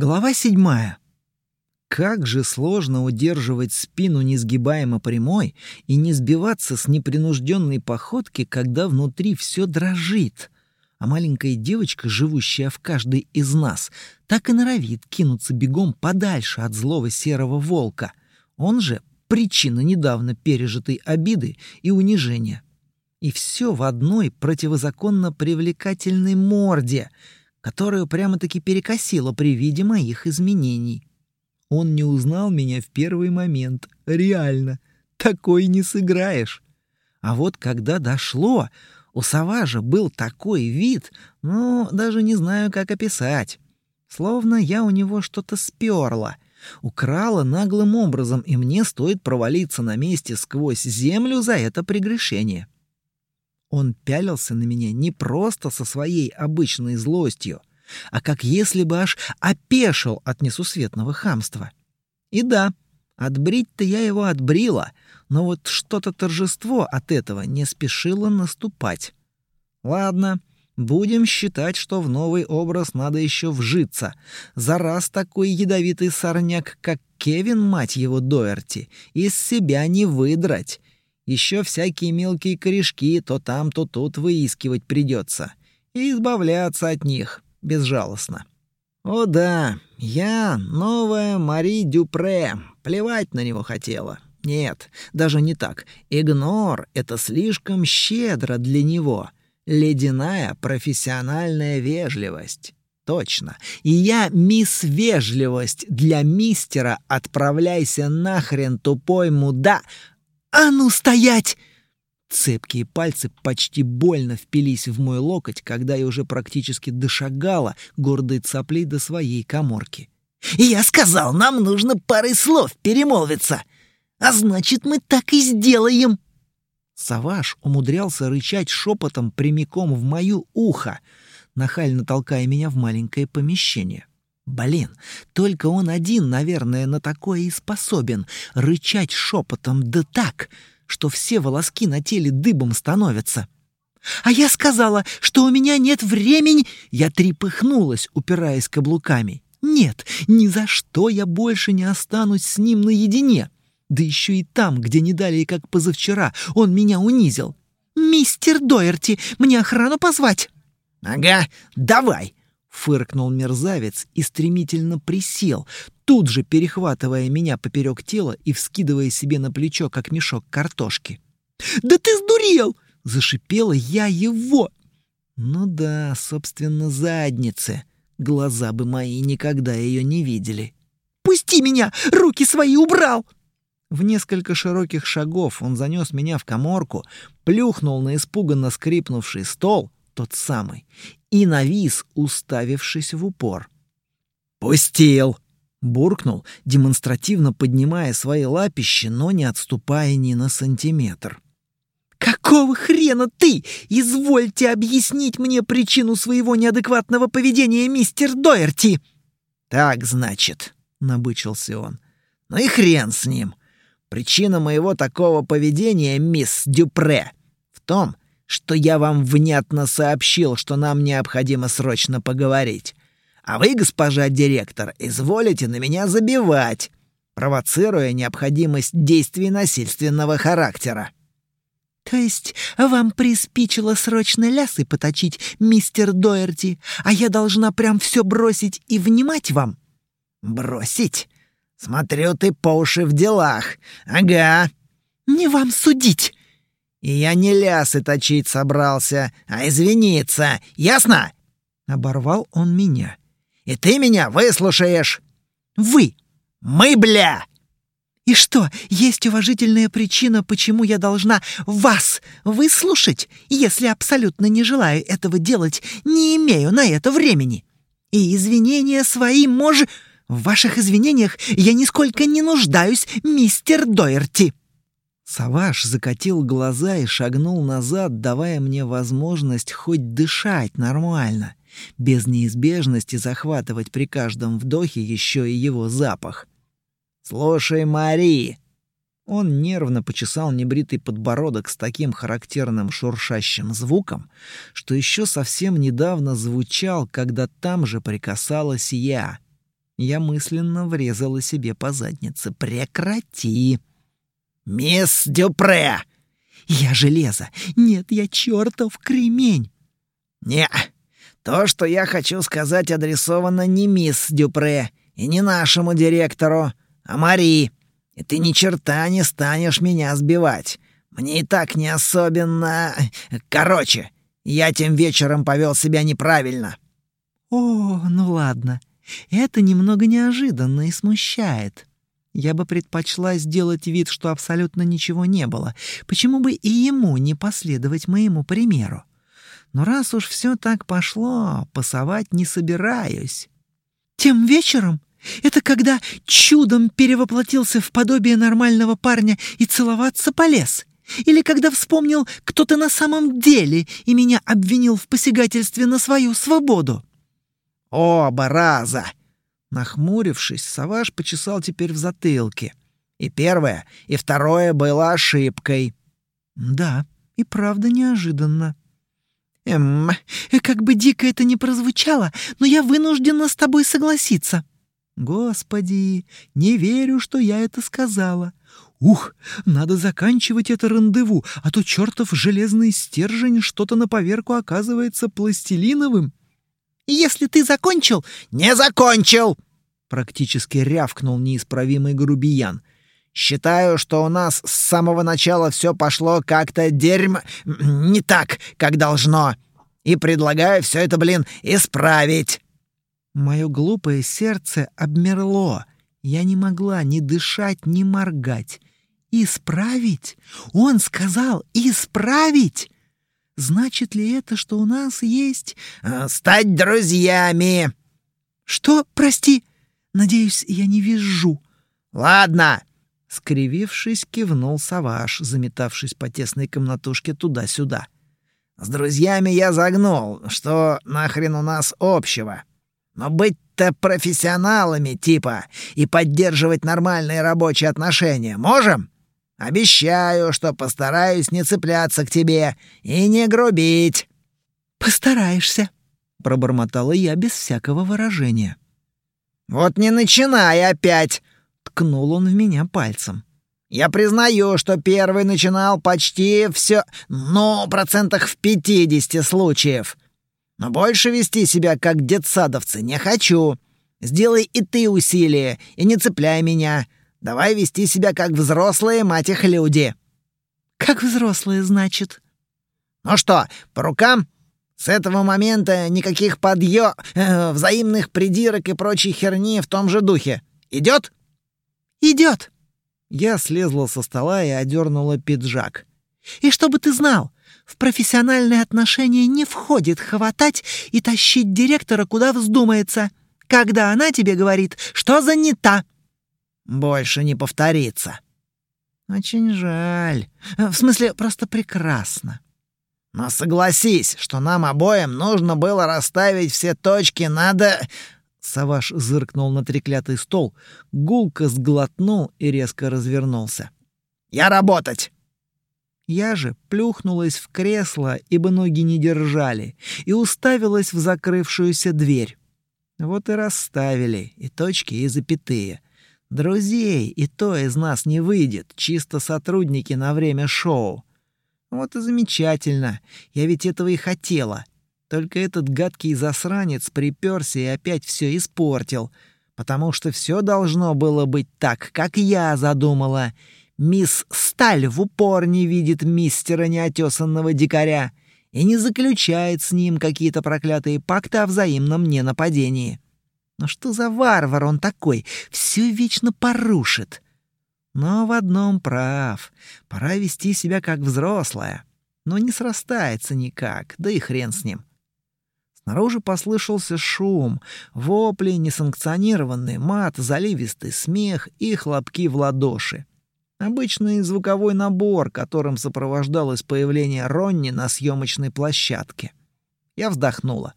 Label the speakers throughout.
Speaker 1: Глава седьмая. Как же сложно удерживать спину несгибаемо прямой и не сбиваться с непринужденной походки, когда внутри все дрожит. А маленькая девочка, живущая в каждой из нас, так и норовит кинуться бегом подальше от злого серого волка. Он же причина недавно пережитой обиды и унижения. И все в одной противозаконно привлекательной морде — которую прямо-таки перекосило при виде моих изменений. Он не узнал меня в первый момент. Реально. Такой не сыграешь. А вот когда дошло, у Саважа был такой вид, ну, даже не знаю, как описать. Словно я у него что-то сперла, украла наглым образом, и мне стоит провалиться на месте сквозь землю за это прегрешение. — он пялился на меня не просто со своей обычной злостью, а как если бы аж опешил от несусветного хамства. И да, отбрить-то я его отбрила, но вот что-то торжество от этого не спешило наступать. Ладно, будем считать, что в новый образ надо еще вжиться. За раз такой ядовитый сорняк, как Кевин, мать его, Доерти, из себя не выдрать. Еще всякие мелкие корешки то там, то тут выискивать придется. И избавляться от них безжалостно. О да, я новая Мари Дюпре. Плевать на него хотела. Нет, даже не так. Игнор — это слишком щедро для него. Ледяная профессиональная вежливость. Точно. И я мисс Вежливость для мистера «Отправляйся нахрен, тупой муда», «А ну, стоять!» Цепкие пальцы почти больно впились в мой локоть, когда я уже практически дошагала гордой цаплей до своей коморки. «Я сказал, нам нужно парой слов перемолвиться, а значит, мы так и сделаем!» Саваш умудрялся рычать шепотом прямиком в мою ухо, нахально толкая меня в маленькое помещение. Блин, только он один, наверное, на такое и способен — рычать шепотом да так, что все волоски на теле дыбом становятся. «А я сказала, что у меня нет времени!» Я трепыхнулась, упираясь каблуками. «Нет, ни за что я больше не останусь с ним наедине!» Да еще и там, где не далее, как позавчера, он меня унизил. «Мистер Дойерти, мне охрану позвать?»
Speaker 2: «Ага, давай!»
Speaker 1: Фыркнул мерзавец и стремительно присел, тут же перехватывая меня поперек тела и вскидывая себе на плечо, как мешок картошки. «Да ты сдурел!» — зашипела я его. Ну да, собственно, задницы. Глаза бы мои никогда ее не видели. «Пусти меня! Руки свои убрал!» В несколько широких шагов он занес меня в коморку, плюхнул на испуганно скрипнувший стол, тот самый, и навис, уставившись в упор. «Пустил!» — буркнул, демонстративно поднимая свои лапищи, но не отступая ни на сантиметр. «Какого хрена ты? Извольте объяснить мне причину своего неадекватного поведения, мистер Дойерти!»
Speaker 2: «Так, значит», — набычился он. «Ну и хрен с ним. Причина моего такого поведения, мисс Дюпре, в том, что я вам внятно сообщил, что нам необходимо срочно поговорить. А вы, госпожа директор, изволите на меня забивать, провоцируя необходимость действий насильственного характера.
Speaker 1: «То есть вам приспичило срочно лясы поточить, мистер Доерти, а я должна прям все бросить и внимать вам?»
Speaker 2: «Бросить? Смотрю, ты по уши в делах. Ага».
Speaker 1: «Не вам судить!»
Speaker 2: И я не лясы точить собрался, а извиниться, ясно?» Оборвал он меня. «И ты меня выслушаешь!»
Speaker 1: «Вы!»
Speaker 2: «Мы, бля!»
Speaker 1: «И что, есть уважительная причина, почему я должна вас выслушать, если абсолютно не желаю этого делать, не имею на это времени? И извинения свои мож... В ваших извинениях я нисколько не нуждаюсь, мистер Дойерти!» Саваш закатил глаза и шагнул назад, давая мне возможность хоть дышать нормально, без неизбежности захватывать при каждом вдохе еще и его запах.
Speaker 2: «Слушай, Мари!»
Speaker 1: Он нервно почесал небритый подбородок с таким характерным шуршащим звуком, что еще совсем недавно звучал, когда там же прикасалась я. Я мысленно врезала себе по заднице. «Прекрати!»
Speaker 2: «Мисс Дюпре!»
Speaker 1: «Я железо! Нет, я чертов кремень!»
Speaker 2: «Не, то, что я хочу сказать, адресовано не мисс Дюпре и не нашему директору, а Мари. И ты ни черта не станешь меня сбивать. Мне и так не особенно... Короче, я тем вечером повел себя неправильно».
Speaker 1: «О, ну ладно. Это немного неожиданно и смущает. Я бы предпочла сделать вид, что абсолютно ничего не было. Почему бы и ему не последовать моему примеру? Но раз уж все так пошло, пасовать не собираюсь. Тем вечером? Это когда чудом перевоплотился в подобие нормального парня и целоваться полез? Или когда вспомнил, кто ты на самом деле, и меня обвинил в посягательстве на свою свободу?
Speaker 2: Оба раза. Нахмурившись, Саваш почесал теперь в затылке. И первое, и второе было ошибкой.
Speaker 1: Да, и правда неожиданно. Эм, как бы дико это ни прозвучало, но я вынуждена с тобой согласиться. Господи, не верю, что я это сказала. Ух, надо заканчивать это рандеву, а то чертов железный стержень что-то на поверку оказывается пластилиновым.
Speaker 2: Если ты закончил, не закончил, практически рявкнул неисправимый грубиян. Считаю, что у нас с самого начала все пошло как-то дерьм не так, как должно, и предлагаю все это, блин, исправить.
Speaker 1: Мое глупое сердце обмерло. Я не могла ни дышать, ни моргать. Исправить? Он сказал исправить. Значит ли это, что у нас есть...
Speaker 2: А, стать друзьями.
Speaker 1: Что, прости? Надеюсь, я не вижу.
Speaker 2: Ладно.
Speaker 1: Скривившись, кивнул Саваш, заметавшись по тесной комнатушке туда-сюда.
Speaker 2: С друзьями я загнул, что нахрен у нас общего. Но быть-то профессионалами типа и поддерживать нормальные рабочие отношения можем? Обещаю, что постараюсь не цепляться к тебе и не грубить».
Speaker 1: «Постараешься», — пробормотала я без всякого выражения.
Speaker 2: «Вот не начинай опять!»
Speaker 1: — ткнул он в меня пальцем.
Speaker 2: «Я признаю, что первый начинал почти все, ну, процентах в пятидесяти случаев. Но больше вести себя как детсадовцы не хочу. Сделай и ты усилие, и не цепляй меня. Давай вести себя как взрослые, мать их, люди».
Speaker 1: «Как взрослые, значит?»
Speaker 2: «Ну что, по рукам?» С этого момента никаких подъё... Э, взаимных придирок и прочей херни в том же духе. Идёт?
Speaker 1: Идёт.
Speaker 2: Я слезла со стола и одернула пиджак.
Speaker 1: И чтобы ты знал, в профессиональные отношения не входит хватать и тащить директора куда вздумается, когда она тебе говорит, что занята.
Speaker 2: Больше не повторится.
Speaker 1: Очень жаль. В смысле, просто прекрасно.
Speaker 2: Но согласись, что нам обоим нужно было расставить все точки надо...»
Speaker 1: Саваш зыркнул на треклятый стол, гулко сглотнул и резко развернулся.
Speaker 2: «Я работать!»
Speaker 1: Я же плюхнулась в кресло, ибо ноги не держали, и уставилась в закрывшуюся дверь. Вот и расставили и точки, и запятые. Друзей и то из нас не выйдет, чисто сотрудники на время шоу. Вот и замечательно. Я ведь этого и хотела. Только этот гадкий засранец приперся и опять все испортил. Потому что все должно было быть так, как я задумала. Мисс Сталь в упор не видит мистера неотесанного дикаря и не заключает с ним какие-то проклятые пакты о взаимном ненападении. Но что за варвар он такой? Все вечно порушит. Но в одном прав. Пора вести себя как взрослая. Но не срастается никак, да и хрен с ним. Снаружи послышался шум, вопли, несанкционированный мат, заливистый смех и хлопки в ладоши. Обычный звуковой набор, которым сопровождалось появление Ронни на съемочной площадке. Я вздохнула,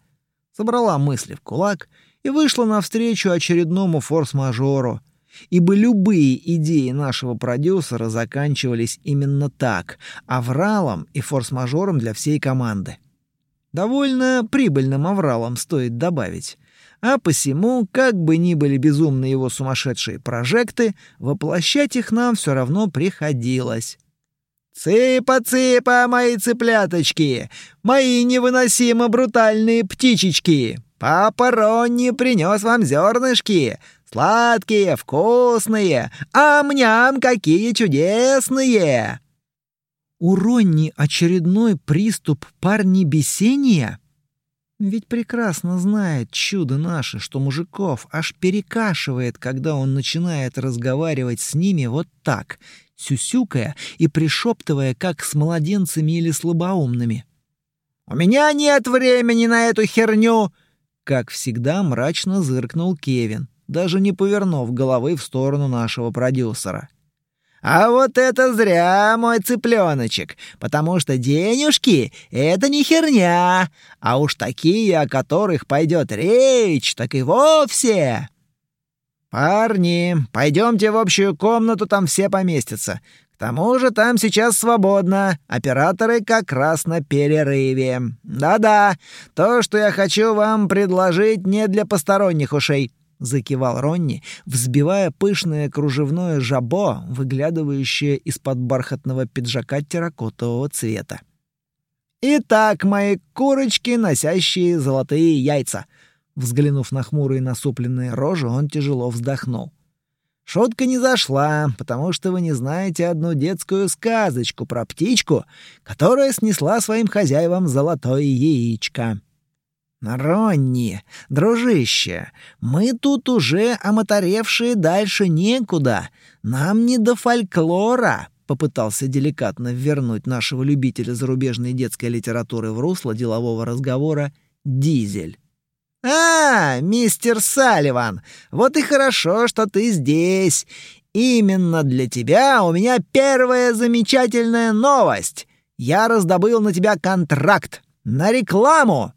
Speaker 1: собрала мысли в кулак и вышла навстречу очередному форс-мажору — ибо любые идеи нашего продюсера заканчивались именно так, авралом и форс-мажором для всей команды. Довольно прибыльным авралом стоит добавить. а посему, как бы ни были безумны его сумасшедшие прожекты, воплощать их нам все равно приходилось.
Speaker 2: «Цыпа-цыпа, мои цыпляточки! Мои невыносимо брутальные птичечки! Папа Ронни принес вам зернышки! Сладкие, вкусные! Ам-ням, какие чудесные!»
Speaker 1: У Ронни очередной приступ парни бесения? Ведь прекрасно знает чудо наше, что мужиков аж перекашивает, когда он начинает разговаривать с ними вот так, сюсюкая и пришептывая, как с младенцами или слабоумными.
Speaker 2: «У меня нет времени на эту херню!»
Speaker 1: Как всегда мрачно зыркнул Кевин, даже не повернув головы в сторону нашего продюсера.
Speaker 2: А вот это зря, мой цыпленочек, потому что денежки — это не херня, а уж такие, о которых пойдет речь, так и вовсе. Парни, пойдемте в общую комнату, там все поместятся. Тому же там сейчас свободно, операторы как раз на перерыве. Да-да, то, что я хочу вам предложить, не для посторонних ушей закивал Ронни, взбивая пышное кружевное жабо, выглядывающее из-под бархатного пиджака терракотового цвета. «Итак, мои курочки, носящие золотые яйца!» Взглянув на хмурые насупленные рожи, он тяжело вздохнул. «Шутка не зашла, потому что вы не знаете одну детскую сказочку про птичку, которая снесла своим хозяевам золотое яичко». «Ронни, дружище, мы тут уже омоторевшие дальше некуда. Нам не до фольклора», — попытался деликатно вернуть нашего любителя зарубежной детской литературы в русло делового разговора Дизель. «А, мистер Салливан, вот и хорошо, что ты здесь. Именно для тебя у меня первая замечательная новость. Я раздобыл на тебя контракт на рекламу!»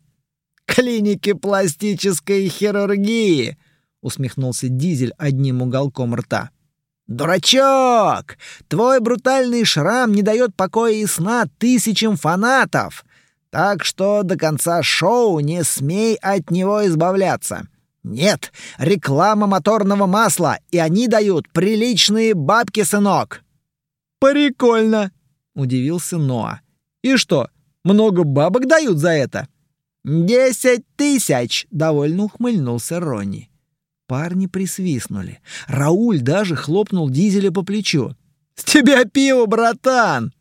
Speaker 2: клиники пластической хирургии!» — усмехнулся Дизель одним уголком рта. «Дурачок! Твой брутальный шрам не дает покоя и сна тысячам фанатов, так что до конца шоу не смей от него избавляться. Нет, реклама моторного масла, и они дают приличные бабки, сынок!»
Speaker 1: «Прикольно!» — удивился Ноа. «И что, много бабок дают за это?»
Speaker 2: «Десять тысяч!»
Speaker 1: — довольно ухмыльнулся Ронни. Парни присвистнули. Рауль даже хлопнул Дизеля по плечу.
Speaker 2: «С тебя пиво, братан!»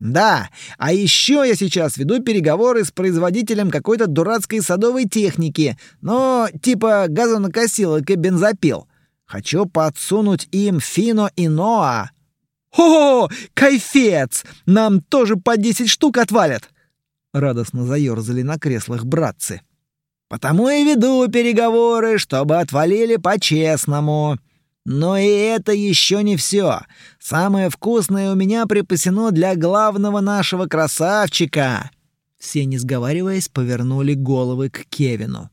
Speaker 2: «Да, а еще я сейчас веду переговоры с производителем какой-то дурацкой садовой техники, но типа газонокосилок и бензопил. Хочу подсунуть им Фино и Ноа».
Speaker 1: «О, кайфец! Нам тоже по десять штук отвалят!» радостно заерзали на креслах братцы.
Speaker 2: Потому и веду переговоры, чтобы отвалили по-честному. Но и это еще не все. Самое вкусное у меня припасено для главного нашего красавчика.
Speaker 1: Все, не сговариваясь, повернули головы к Кевину.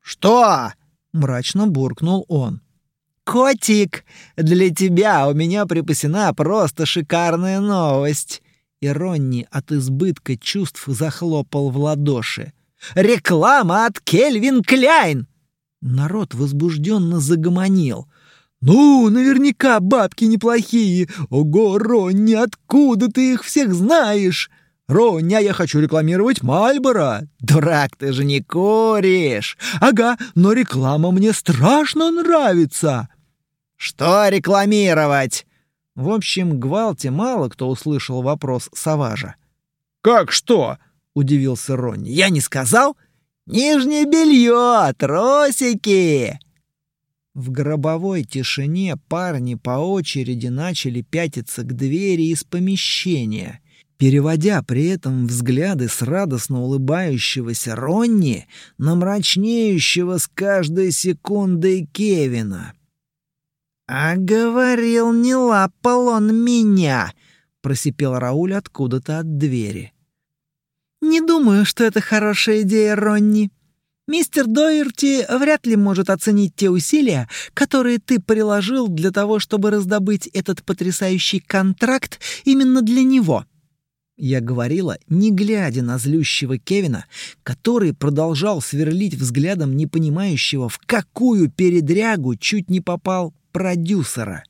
Speaker 2: Что?
Speaker 1: мрачно буркнул он.
Speaker 2: Котик, для тебя у меня припасена просто шикарная новость
Speaker 1: и Ронни от избытка чувств захлопал в ладоши.
Speaker 2: «Реклама от Кельвин Кляйн!»
Speaker 1: Народ возбужденно загомонил. «Ну, наверняка бабки неплохие! Ого, Ронни, откуда ты их всех знаешь?» «Ронни, а я хочу рекламировать Мальборо!»
Speaker 2: «Дурак, ты же не куришь!»
Speaker 1: «Ага, но реклама мне страшно нравится!»
Speaker 2: «Что рекламировать?»
Speaker 1: В общем, гвалте мало кто услышал вопрос Саважа.
Speaker 2: «Как что?» — удивился Ронни. «Я не сказал? Нижнее белье, тросики!»
Speaker 1: В гробовой тишине парни по очереди начали пятиться к двери из помещения, переводя при этом взгляды с радостно улыбающегося Ронни на мрачнеющего с каждой секундой Кевина.
Speaker 2: «А говорил, не лапал он меня!» — просипел Рауль откуда-то от двери.
Speaker 3: «Не думаю, что это хорошая идея, Ронни. Мистер Дойерти вряд ли может оценить те усилия, которые ты приложил для того, чтобы раздобыть этот потрясающий контракт именно для него».
Speaker 1: Я говорила, не глядя на злющего Кевина, который продолжал сверлить взглядом непонимающего, в какую передрягу чуть не попал продюсера.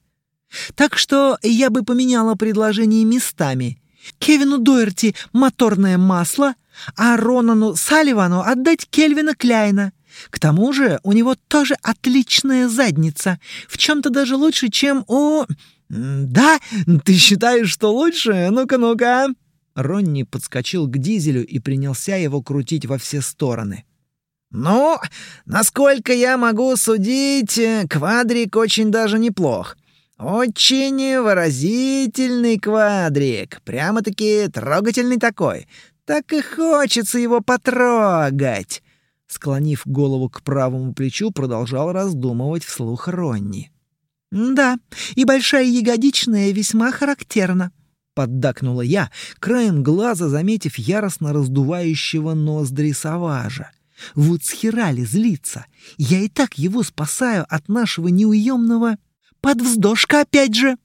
Speaker 1: «Так что я бы поменяла предложение местами. Кевину Дойерти моторное масло, а Ронану Салливану отдать Кельвина Кляйна. К тому же у него тоже отличная задница, в чем-то даже лучше, чем у... Да, ты считаешь, что лучше? Ну-ка, ну-ка. Ронни подскочил к дизелю и принялся его крутить во все стороны.
Speaker 2: «Ну, насколько я могу судить, квадрик очень даже неплох. Очень выразительный квадрик, прямо-таки трогательный такой. Так и хочется его потрогать».
Speaker 1: Склонив голову к правому плечу, продолжал раздумывать вслух Ронни.
Speaker 3: «Да, и большая ягодичная весьма характерна», — поддакнула я, краем глаза заметив яростно раздувающего ноздри Саважа. «Вот схерали злиться. Я и так его спасаю от нашего неуемного подвздошка опять же!»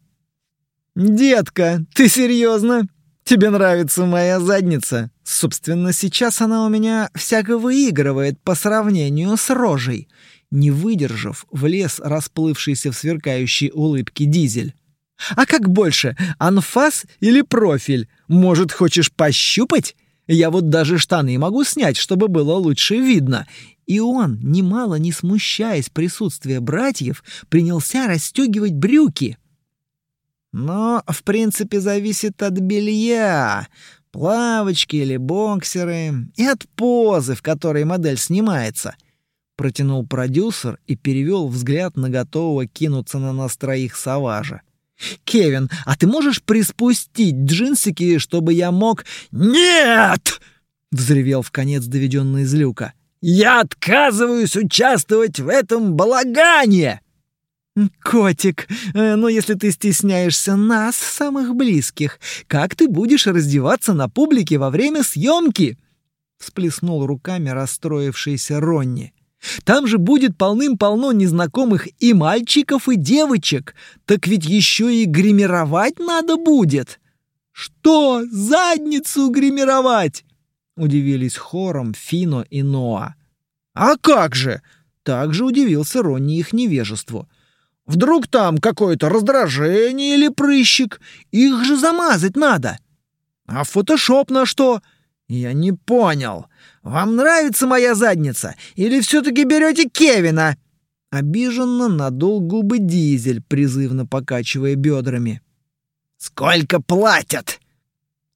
Speaker 1: «Детка, ты серьезно? Тебе нравится моя задница? Собственно, сейчас она у меня всяко выигрывает по сравнению с рожей». Не выдержав, влез расплывшийся в сверкающей улыбке дизель. А как больше, анфас или профиль? Может, хочешь пощупать? Я вот даже штаны могу снять, чтобы было лучше видно. И он, немало не смущаясь присутствия братьев, принялся расстегивать брюки.
Speaker 2: Но, в принципе, зависит от белья, плавочки или боксеры, и от позы, в которой модель снимается. Протянул продюсер и перевел взгляд на готового кинуться на нас троих Саважа.
Speaker 1: «Кевин, а ты можешь приспустить джинсики, чтобы я мог...»
Speaker 2: «Нет!»
Speaker 1: — взревел в конец доведенный из люка.
Speaker 2: «Я отказываюсь участвовать в этом балагане!»
Speaker 1: «Котик, но если ты стесняешься нас, самых близких, как ты будешь раздеваться на публике во время съемки?» Всплеснул руками расстроившийся Ронни. Там же будет полным-полно незнакомых и мальчиков, и девочек. Так ведь еще и гримировать надо будет. Что? Задницу гримировать? Удивились хором Фино и Ноа. А как же? Также удивился Ронни их невежеству. Вдруг там какое-то раздражение или прыщик? Их же замазать надо. А фотошоп на что? Я не понял. Вам нравится моя задница? Или все-таки берете Кевина?» Обиженно надул губы Дизель, призывно покачивая бедрами.
Speaker 2: «Сколько платят?»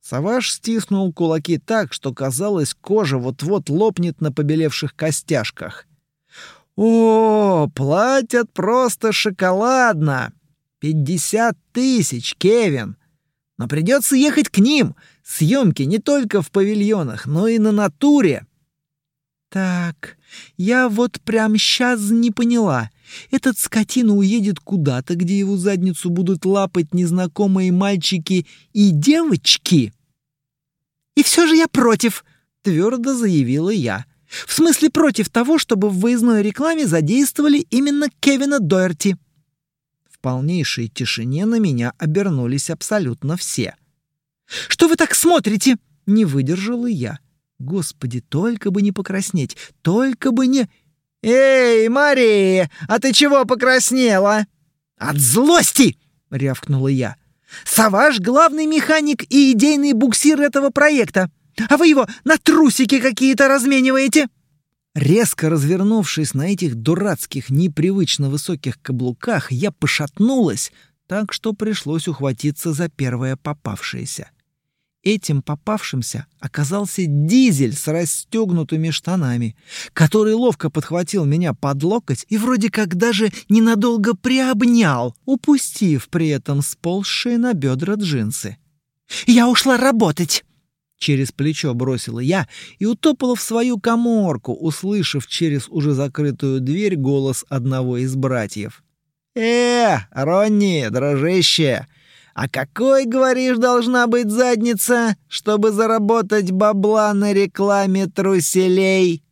Speaker 1: Саваш стиснул кулаки так, что казалось, кожа вот-вот лопнет на побелевших костяшках. «О, платят просто шоколадно! Пятьдесят тысяч, Кевин! Но придется ехать к ним. Съемки не только в павильонах, но и на натуре. Так, я вот прям сейчас не поняла. Этот скотина уедет куда-то, где его задницу будут лапать незнакомые мальчики и девочки. И все же я против, твердо заявила я. В смысле против того, чтобы в выездной рекламе задействовали именно Кевина Дойерти полнейшей тишине на меня обернулись абсолютно все. «Что вы так смотрите?» — не выдержала я. Господи, только бы не покраснеть, только бы не...
Speaker 2: «Эй, Мария, а ты чего покраснела?»
Speaker 1: «От злости!» — рявкнула я. «Саваш — главный механик и идейный буксир этого проекта, а вы его на трусики какие-то размениваете!» Резко развернувшись на этих дурацких, непривычно высоких каблуках, я пошатнулась, так что пришлось ухватиться за первое попавшееся. Этим попавшимся оказался дизель с расстегнутыми штанами, который ловко подхватил меня под локоть и вроде как даже ненадолго приобнял, упустив при этом сползшие на бедра джинсы. «Я ушла работать!» Через плечо бросила я и утопала в свою коморку, услышав через уже закрытую дверь голос одного из братьев.
Speaker 2: «Э, Ронни, дружище, а какой, говоришь, должна быть задница, чтобы заработать бабла на рекламе труселей?»